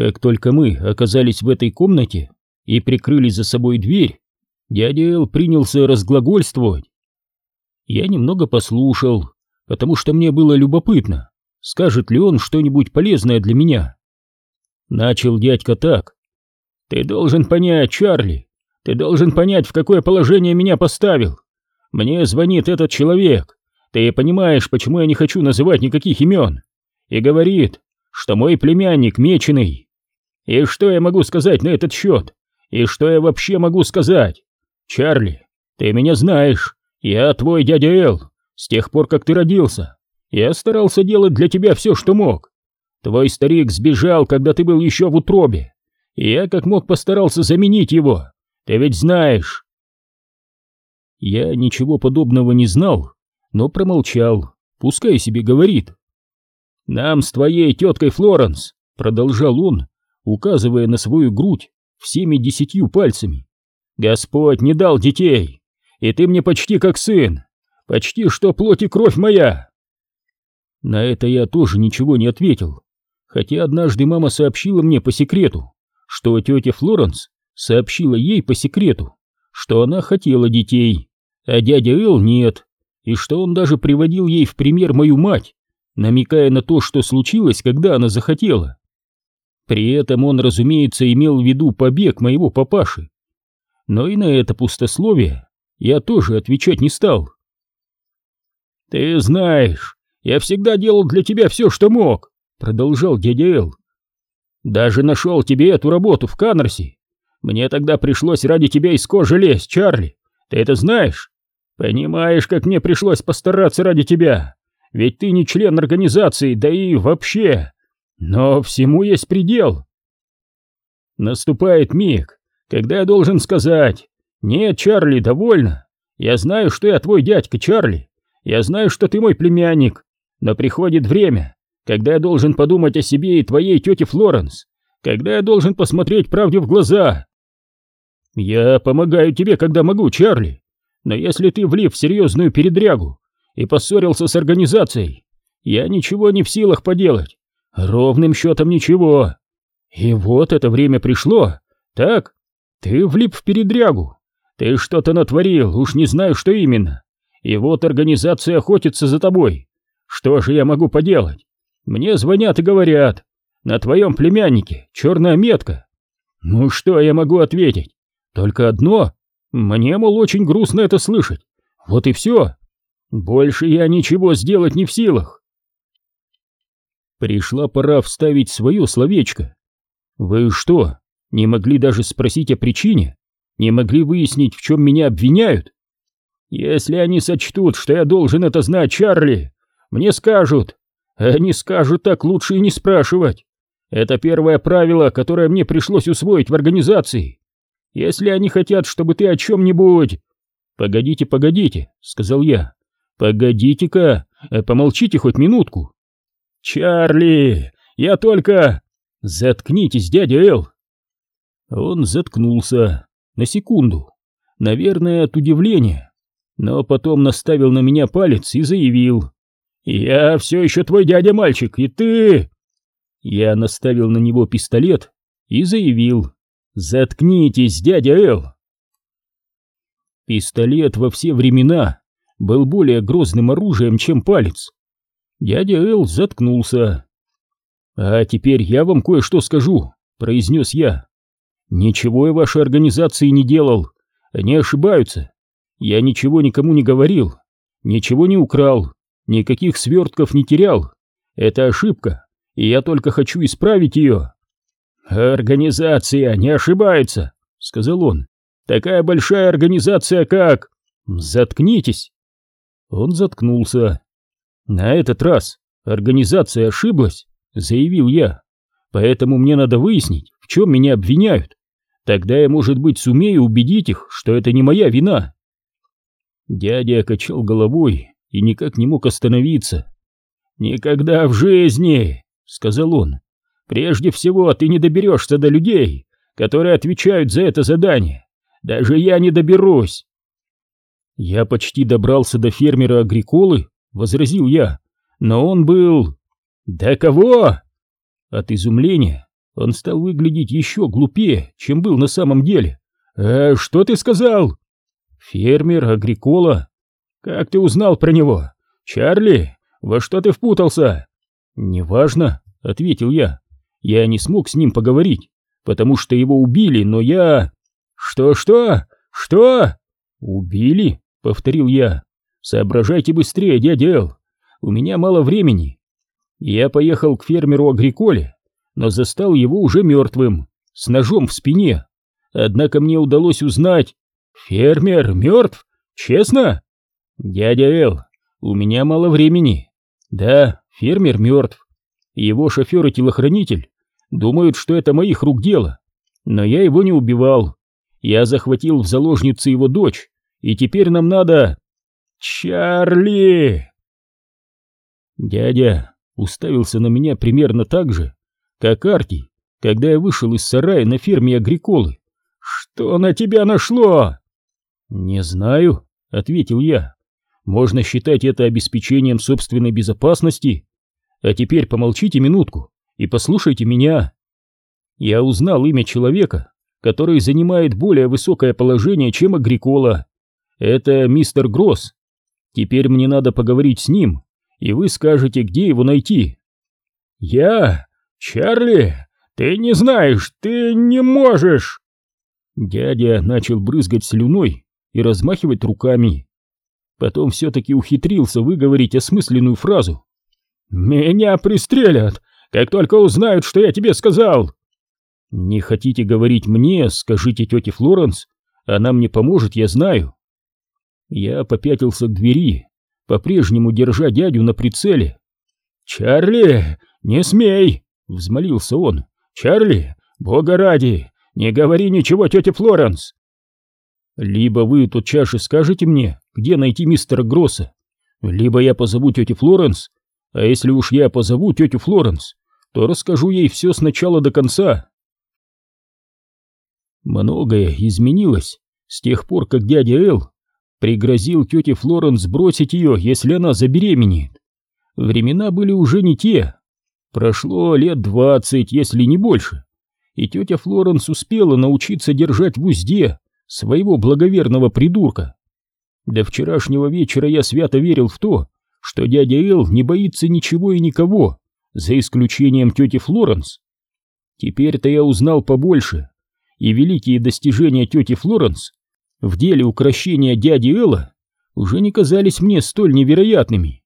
Как только мы оказались в этой комнате и прикрыли за собой дверь, дядя Эл принялся разглагольствовать. Я немного послушал, потому что мне было любопытно, скажет ли он что-нибудь полезное для меня. Начал дядька так. «Ты должен понять, Чарли, ты должен понять, в какое положение меня поставил. Мне звонит этот человек, ты понимаешь, почему я не хочу называть никаких имен, и говорит, что мой племянник меченый. И что я могу сказать на этот счет? И что я вообще могу сказать? Чарли, ты меня знаешь, я твой дядя Эл, с тех пор, как ты родился. Я старался делать для тебя все, что мог. Твой старик сбежал, когда ты был еще в утробе, и я как мог постарался заменить его. Ты ведь знаешь. Я ничего подобного не знал, но промолчал, пускай себе говорит. Нам с твоей теткой Флоренс, продолжал он, указывая на свою грудь всеми десятью пальцами. Господь не дал детей, и ты мне почти как сын, почти что плоть и кровь моя. На это я тоже ничего не ответил, хотя однажды мама сообщила мне по секрету, что тетя Флоренс сообщила ей по секрету, что она хотела детей, а дядя Эл нет, и что он даже приводил ей в пример мою мать, намекая на то, что случилось, когда она захотела. При этом он, разумеется, имел в виду побег моего папаши. Но и на это пустословие я тоже отвечать не стал. «Ты знаешь, я всегда делал для тебя все, что мог», — продолжал дядя Эл. «Даже нашел тебе эту работу в Каннерсе. Мне тогда пришлось ради тебя из кожи лезть, Чарли. Ты это знаешь? Понимаешь, как мне пришлось постараться ради тебя? Ведь ты не член организации, да и вообще...» Но всему есть предел. Наступает миг, когда я должен сказать, «Нет, Чарли, довольно. Я знаю, что я твой дядька, Чарли. Я знаю, что ты мой племянник. Но приходит время, когда я должен подумать о себе и твоей тете Флоренс, когда я должен посмотреть правде в глаза. Я помогаю тебе, когда могу, Чарли. Но если ты влип в серьезную передрягу и поссорился с организацией, я ничего не в силах поделать. Ровным счетом ничего. И вот это время пришло. Так, ты влип в передрягу. Ты что-то натворил, уж не знаю, что именно. И вот организация охотится за тобой. Что же я могу поделать? Мне звонят и говорят. На твоем племяннике черная метка. Ну что я могу ответить? Только одно. Мне, мол, очень грустно это слышать. Вот и все. Больше я ничего сделать не в силах. Пришла пора вставить свое словечко. Вы что, не могли даже спросить о причине? Не могли выяснить, в чем меня обвиняют? Если они сочтут, что я должен это знать, Чарли, мне скажут. Они скажут так лучше и не спрашивать. Это первое правило, которое мне пришлось усвоить в организации. Если они хотят, чтобы ты о чем-нибудь... Погодите, погодите, сказал я. Погодите-ка, э, помолчите хоть минутку. «Чарли, я только...» «Заткнитесь, дядя Эл!» Он заткнулся на секунду, наверное, от удивления, но потом наставил на меня палец и заявил. «Я все еще твой дядя-мальчик, и ты...» Я наставил на него пистолет и заявил. «Заткнитесь, дядя Эл!» Пистолет во все времена был более грозным оружием, чем палец. Дядя Эл заткнулся. «А теперь я вам кое-что скажу», — произнес я. «Ничего я вашей организации не делал. Они ошибаются. Я ничего никому не говорил, ничего не украл, никаких свертков не терял. Это ошибка, и я только хочу исправить ее». «Организация не ошибается», — сказал он. «Такая большая организация, как...» «Заткнитесь!» Он заткнулся. «На этот раз организация ошиблась», — заявил я. «Поэтому мне надо выяснить, в чем меня обвиняют. Тогда я, может быть, сумею убедить их, что это не моя вина». Дядя качал головой и никак не мог остановиться. «Никогда в жизни!» — сказал он. «Прежде всего, ты не доберешься до людей, которые отвечают за это задание. Даже я не доберусь!» Я почти добрался до фермера Агриколы, — возразил я, — но он был... «Да кого?» От изумления он стал выглядеть еще глупее, чем был на самом деле. «Э, что ты сказал?» «Фермер Агрикола». «Как ты узнал про него? Чарли, во что ты впутался?» «Неважно», — ответил я. «Я не смог с ним поговорить, потому что его убили, но я...» «Что-что? Что?» «Убили?» — повторил я. «Соображайте быстрее, дядя Эл. У меня мало времени». Я поехал к фермеру Агриколе, но застал его уже мертвым, с ножом в спине. Однако мне удалось узнать... «Фермер мертв? Честно?» «Дядя Эл, у меня мало времени. Да, фермер мертв. Его шофер и телохранитель думают, что это моих рук дело. Но я его не убивал. Я захватил в заложницы его дочь, и теперь нам надо... Чарли! Дядя уставился на меня примерно так же, как Арти, когда я вышел из сарая на ферме Агриколы. «Что на тебя нашло?» «Не знаю», — ответил я. «Можно считать это обеспечением собственной безопасности. А теперь помолчите минутку и послушайте меня». Я узнал имя человека, который занимает более высокое положение, чем Агрикола. Это мистер Гросс. Теперь мне надо поговорить с ним, и вы скажете, где его найти. Я? Чарли? Ты не знаешь, ты не можешь. Дядя начал брызгать слюной и размахивать руками. Потом все-таки ухитрился выговорить осмысленную фразу. «Меня пристрелят, как только узнают, что я тебе сказал!» «Не хотите говорить мне, скажите тете Флоренс, она мне поможет, я знаю». Я попятился к двери, по-прежнему держа дядю на прицеле. «Чарли, не смей!» — взмолился он. «Чарли, бога ради, не говори ничего тете Флоренс!» «Либо вы тут чаши скажете мне, где найти мистера Гросса, либо я позову тетю Флоренс, а если уж я позову тетю Флоренс, то расскажу ей все с начала до конца». Многое изменилось с тех пор, как дядя Эл пригрозил тете Флоренс бросить ее, если она забеременеет. Времена были уже не те. Прошло лет двадцать, если не больше, и тетя Флоренс успела научиться держать в узде своего благоверного придурка. До вчерашнего вечера я свято верил в то, что дядя Эл не боится ничего и никого, за исключением тети Флоренс. Теперь-то я узнал побольше, и великие достижения тети Флоренс в деле украшения дяди Элла уже не казались мне столь невероятными.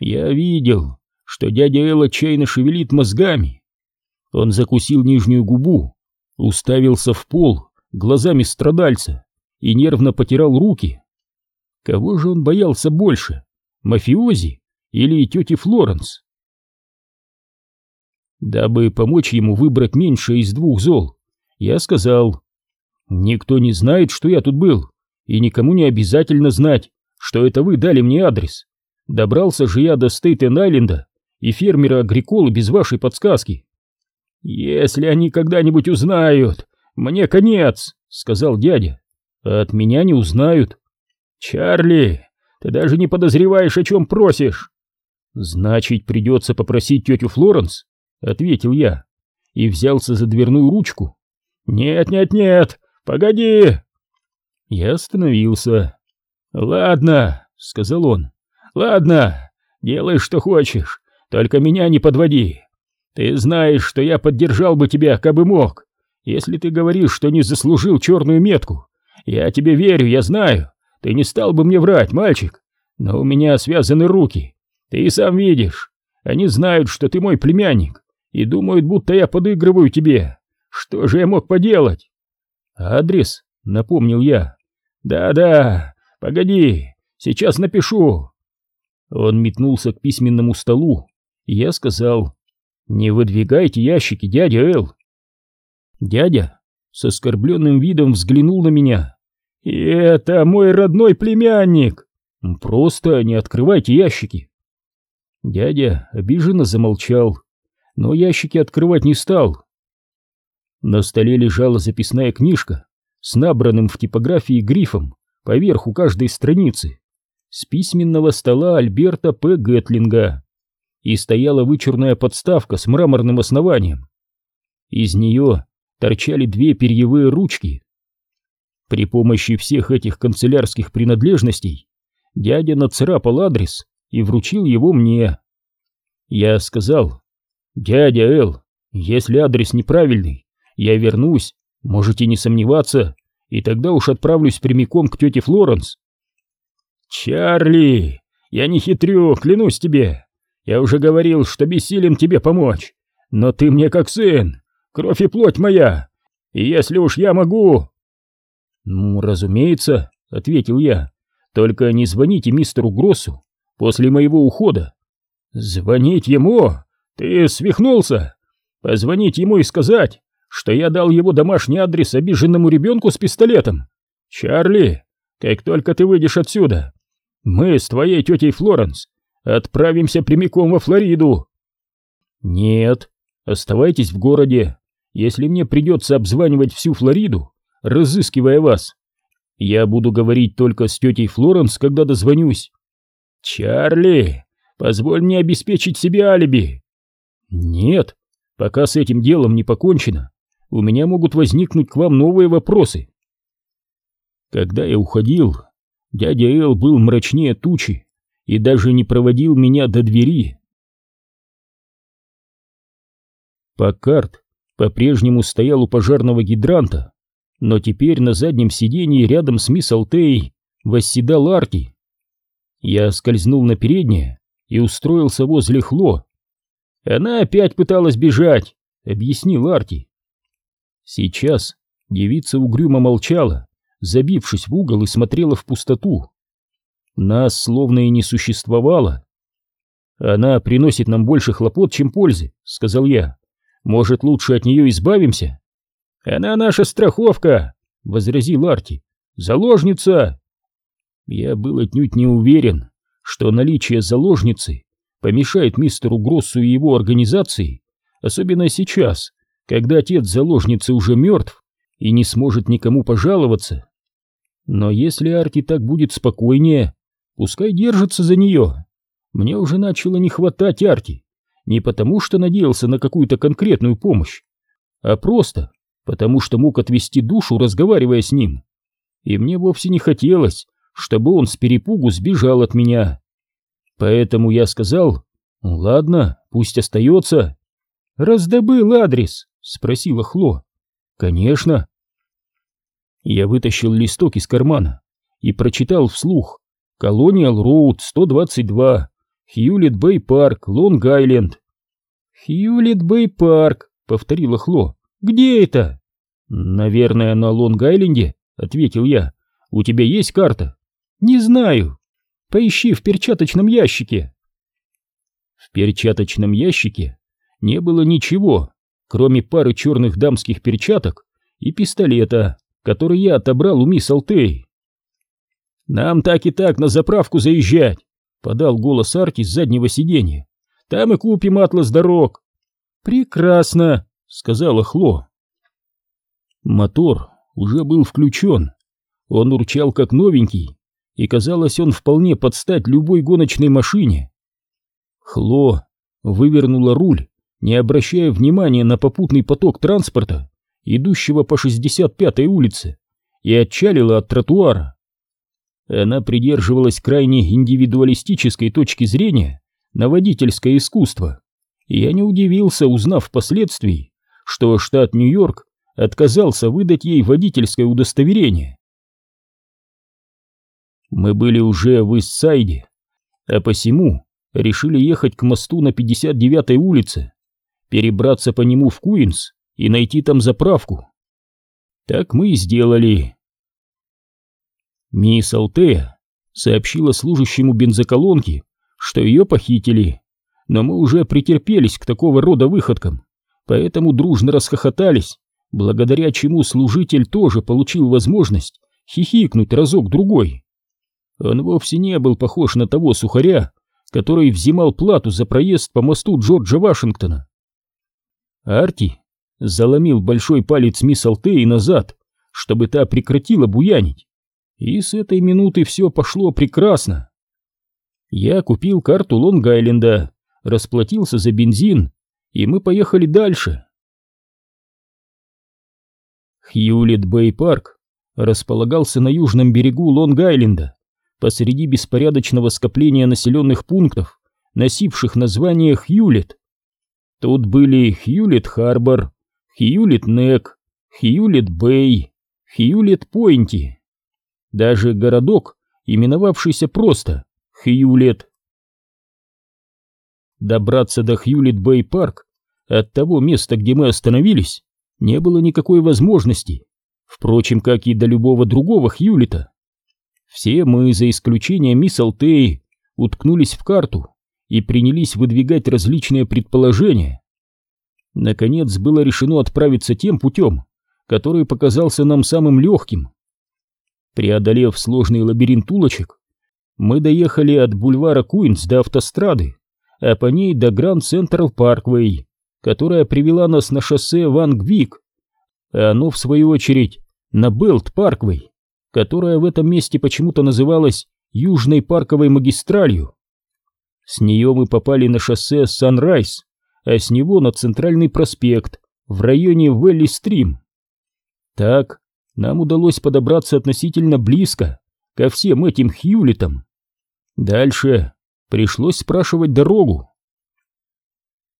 Я видел, что дядя Эл отчаянно шевелит мозгами. Он закусил нижнюю губу, уставился в пол глазами страдальца и нервно потирал руки. Кого же он боялся больше, мафиози или тети Флоренс? Дабы помочь ему выбрать меньшее из двух зол, я сказал, «Никто не знает, что я тут был, и никому не обязательно знать, что это вы дали мне адрес. Добрался же я до Стейтен-Айленда и фермера Агриколы без вашей подсказки». «Если они когда-нибудь узнают, мне конец», — сказал дядя. «А от меня не узнают». «Чарли, ты даже не подозреваешь, о чем просишь». «Значит, придется попросить тетю Флоренс», — ответил я, и взялся за дверную ручку. «Нет, нет, нет, погоди!» Я остановился. «Ладно», — сказал он, — «ладно, делай, что хочешь, только меня не подводи. Ты знаешь, что я поддержал бы тебя, как бы мог. Если ты говоришь, что не заслужил черную метку, я тебе верю, я знаю, ты не стал бы мне врать, мальчик, но у меня связаны руки, ты и сам видишь. Они знают, что ты мой племянник, и думают, будто я подыгрываю тебе. Что же я мог поделать? Адрес, напомнил я. Да-да, погоди, сейчас напишу. Он метнулся к письменному столу, и я сказал, не выдвигайте ящики, дядя Эл. Дядя с оскорбленным видом взглянул на меня. Это мой родной племянник. Просто не открывайте ящики. Дядя обиженно замолчал, но ящики открывать не стал. На столе лежала записная книжка с набранным в типографии грифом поверху каждой страницы с письменного стола Альберта П. Гэтлинга и стояла вычурная подставка с мраморным основанием. Из нее торчали две перьевые ручки. При помощи всех этих канцелярских принадлежностей дядя нацарапал адрес и вручил его мне. Я сказал, «Дядя Эл, если адрес неправильный, я вернусь, можете не сомневаться, и тогда уж отправлюсь прямиком к тете Флоренс». «Чарли, я не хитрю, клянусь тебе. Я уже говорил, что бессилен тебе помочь, но ты мне как сын, кровь и плоть моя, и если уж я могу...» «Ну, разумеется», — ответил я, — «только не звоните мистеру Гроссу после моего ухода». «Звонить ему? Ты свихнулся? Позвонить ему и сказать, что я дал его домашний адрес обиженному ребенку с пистолетом? Чарли, как только ты выйдешь отсюда, мы с твоей тетей Флоренс отправимся прямиком во Флориду». «Нет, оставайтесь в городе. Если мне придется обзванивать всю Флориду, разыскивая вас, я буду говорить только с тетей Флоренс, когда дозвонюсь». «Чарли, позволь мне обеспечить себе алиби». «Нет, пока с этим делом не покончено, у меня могут возникнуть к вам новые вопросы». Когда я уходил, дядя Эл был мрачнее тучи и даже не проводил меня до двери. Паккарт по-прежнему стоял у пожарного гидранта, но теперь на заднем сиденье рядом с мисс Алтей восседал Арти. Я скользнул на переднее и устроился возле Хло. Она опять пыталась бежать, объяснил Арти. Сейчас девица угрюмо молчала, забившись в угол и смотрела в пустоту. Нас словно и не существовало. Она приносит нам больше хлопот, чем пользы, сказал я. Может, лучше от нее избавимся? Она наша страховка, возразил Арти. Заложница. Я был отнюдь не уверен, что наличие заложницы помешает мистеру Гроссу и его организации, особенно сейчас, когда отец заложницы уже мертв и не сможет никому пожаловаться. Но если Арти так будет спокойнее, пускай держится за нее. Мне уже начало не хватать Арти, не потому что надеялся на какую-то конкретную помощь, а просто потому что мог отвести душу, разговаривая с ним. И мне вовсе не хотелось, чтобы он с перепугу сбежал от меня. Поэтому я сказал, ладно, пусть остается. «Раздобыл адрес?» — спросила Хло. «Конечно». Я вытащил листок из кармана и прочитал вслух. «Колониал Роуд, 122, Хьюлит Бэй Парк, Лонг-Айленд. Хьюлит Бэй Парк, повторила Хло. Где это? Наверное, на Лонг-Айленде, ответил я. У тебя есть карта? Не знаю. Поищи в перчаточном ящике. В перчаточном ящике не было ничего, кроме пары черных дамских перчаток и пистолета, который я отобрал у мисс Алтей. «Нам так и так на заправку заезжать. — подал голос Арти с заднего сиденья. «Там и купим атлас дорог». «Прекрасно», — сказала Хло. Мотор уже был включен. Он урчал как новенький, и казалось, он вполне подстать любой гоночной машине. Хло вывернула руль, не обращая внимания на попутный поток транспорта, идущего по 65-й улице, и отчалила от тротуара. Она придерживалась крайне индивидуалистической точки зрения на водительское искусство, и я не удивился, узнав впоследствии, что штат Нью-Йорк отказался выдать ей водительское удостоверение. Мы были уже в Иссайде, а посему решили ехать к мосту на 59-й улице, перебраться по нему в Куинс и найти там заправку. Так мы и сделали. Мисс Алтея сообщила служащему бензоколонки, что ее похитили, но мы уже претерпелись к такого рода выходкам, поэтому дружно расхохотались, благодаря чему служитель тоже получил возможность хихикнуть разок-другой. Он вовсе не был похож на того сухаря, который взимал плату за проезд по мосту Джорджа Вашингтона. Арти заломил большой палец мисс Алтеи назад, чтобы та прекратила буянить, и с этой минуты все пошло прекрасно. Я купил карту Лонг-Айленда, расплатился за бензин, и мы поехали дальше. Хьюлит-Бэй-парк располагался на южном берегу Лонг-Айленда, посреди беспорядочного скопления населенных пунктов, носивших название Хьюлит. Тут были Хьюлит-Харбор, Хьюлит-Нек, Хьюлит-Бэй, Хьюлит-Пойнти. Даже городок, именовавшийся просто Хьюлет. Добраться до Хьюлит-Бэй-парк от того места, где мы остановились, не было никакой возможности, впрочем, как и до любого другого Хьюлита. Все мы, за исключением мисс Алтей, уткнулись в карту и принялись выдвигать различные предположения. Наконец было решено отправиться тем путем, который показался нам самым легким. Преодолев сложный лабиринт улочек, мы доехали от бульвара Куинс до автострады, а по ней до Гранд Централ Парквей, которая привела нас на шоссе Ван Гвик, а оно, в свою очередь, на Белт Парквей, которая в этом месте почему-то называлась Южной парковой магистралью. С нее мы попали на шоссе Санрайз, а с него на центральный проспект в районе Велли-Стрим. Так нам удалось подобраться относительно близко ко всем этим Хьюлитам. Дальше пришлось спрашивать дорогу.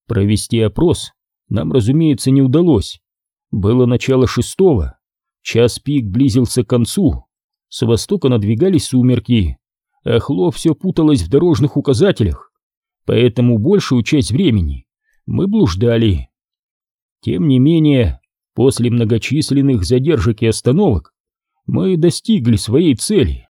Провести опрос нам, разумеется, не удалось. Было начало шестого, час пик близился к концу, с востока надвигались сумерки, а Хло все путалось в дорожных указателях, поэтому большую часть времени мы блуждали. Тем не менее, после многочисленных задержек и остановок мы достигли своей цели.